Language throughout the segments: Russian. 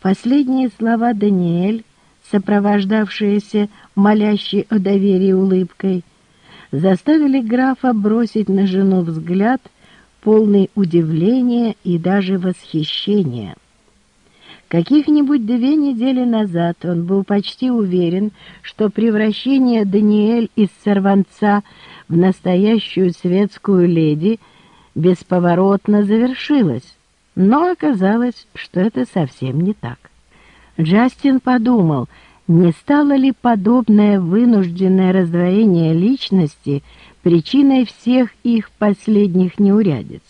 Последние слова Даниэль, сопровождавшиеся молящей о доверии улыбкой, заставили графа бросить на жену взгляд, полный удивления и даже восхищения. Каких-нибудь две недели назад он был почти уверен, что превращение Даниэль из сорванца в настоящую светскую леди бесповоротно завершилось, но оказалось, что это совсем не так. Джастин подумал, не стало ли подобное вынужденное раздвоение личности причиной всех их последних неурядиц.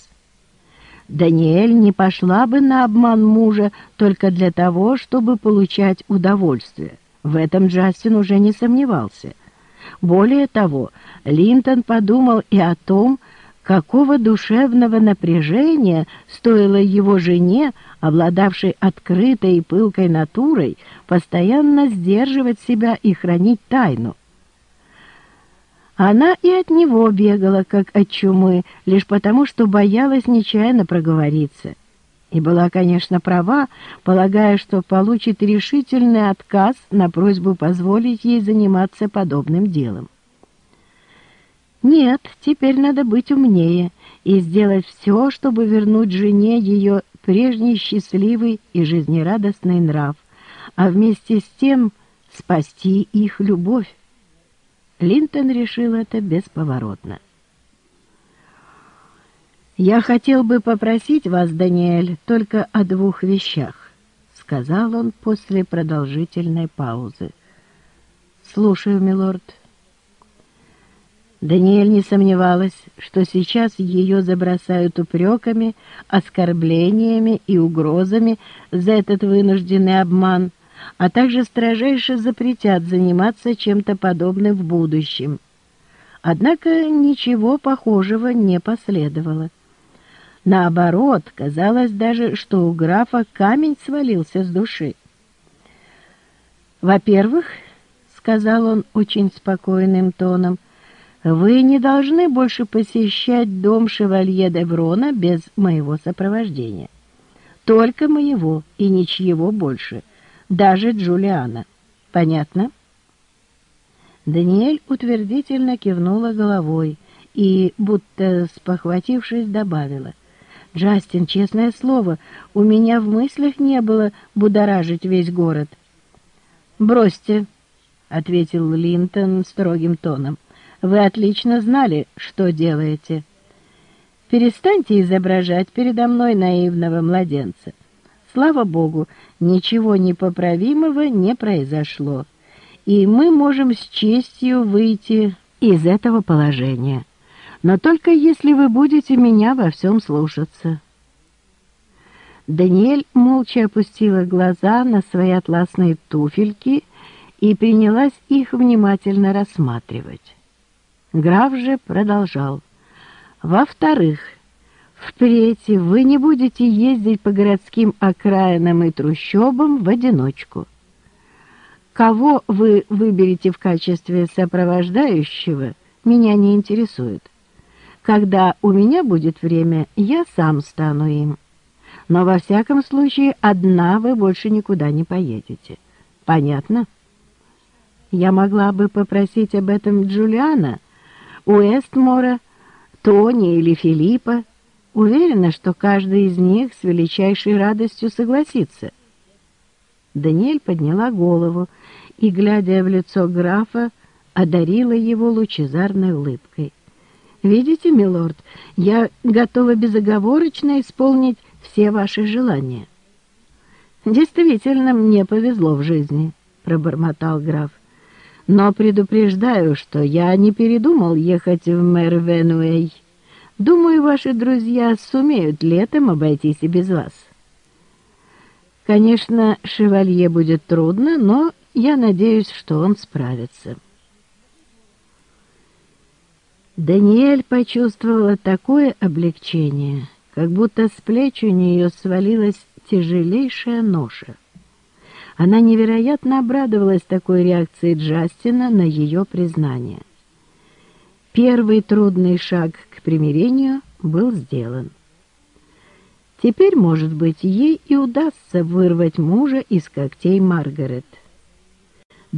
Даниэль не пошла бы на обман мужа только для того, чтобы получать удовольствие. В этом Джастин уже не сомневался. Более того, Линтон подумал и о том, какого душевного напряжения стоило его жене, обладавшей открытой и пылкой натурой, постоянно сдерживать себя и хранить тайну. Она и от него бегала, как от чумы, лишь потому, что боялась нечаянно проговориться. И была, конечно, права, полагая, что получит решительный отказ на просьбу позволить ей заниматься подобным делом. Нет, теперь надо быть умнее и сделать все, чтобы вернуть жене ее прежний счастливый и жизнерадостный нрав, а вместе с тем спасти их любовь. Линтон решил это бесповоротно. «Я хотел бы попросить вас, Даниэль, только о двух вещах», — сказал он после продолжительной паузы. «Слушаю, милорд». Даниэль не сомневалась, что сейчас ее забросают упреками, оскорблениями и угрозами за этот вынужденный обман — а также строжайше запретят заниматься чем-то подобным в будущем. Однако ничего похожего не последовало. Наоборот, казалось даже, что у графа камень свалился с души. «Во-первых, — сказал он очень спокойным тоном, — вы не должны больше посещать дом шевалье Деврона без моего сопровождения. Только моего и ничьего больше даже Джулиана. Понятно?» Даниэль утвердительно кивнула головой и, будто спохватившись, добавила. «Джастин, честное слово, у меня в мыслях не было будоражить весь город». «Бросьте», — ответил Линтон строгим тоном. «Вы отлично знали, что делаете. Перестаньте изображать передо мной наивного младенца. Слава Богу, ничего непоправимого не произошло, и мы можем с честью выйти из этого положения. Но только если вы будете меня во всем слушаться. Даниэль молча опустила глаза на свои атласные туфельки и принялась их внимательно рассматривать. Граф же продолжал. «Во-вторых, Впредь вы не будете ездить по городским окраинам и трущобам в одиночку. Кого вы выберете в качестве сопровождающего, меня не интересует. Когда у меня будет время, я сам стану им. Но во всяком случае одна вы больше никуда не поедете. Понятно? Я могла бы попросить об этом Джулиана, Уэстмора, Тони или Филиппа, Уверена, что каждый из них с величайшей радостью согласится. Даниэль подняла голову и, глядя в лицо графа, одарила его лучезарной улыбкой. «Видите, милорд, я готова безоговорочно исполнить все ваши желания». «Действительно, мне повезло в жизни», — пробормотал граф. «Но предупреждаю, что я не передумал ехать в Мэр-Венуэй». Думаю, ваши друзья сумеют летом обойтись и без вас. Конечно, шевалье будет трудно, но я надеюсь, что он справится. Даниэль почувствовала такое облегчение, как будто с плеч у нее свалилась тяжелейшая ноша. Она невероятно обрадовалась такой реакции Джастина на ее признание. Первый трудный шаг к примирению был сделан. Теперь, может быть, ей и удастся вырвать мужа из когтей Маргарет.